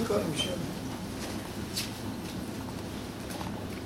bakalım inşallah.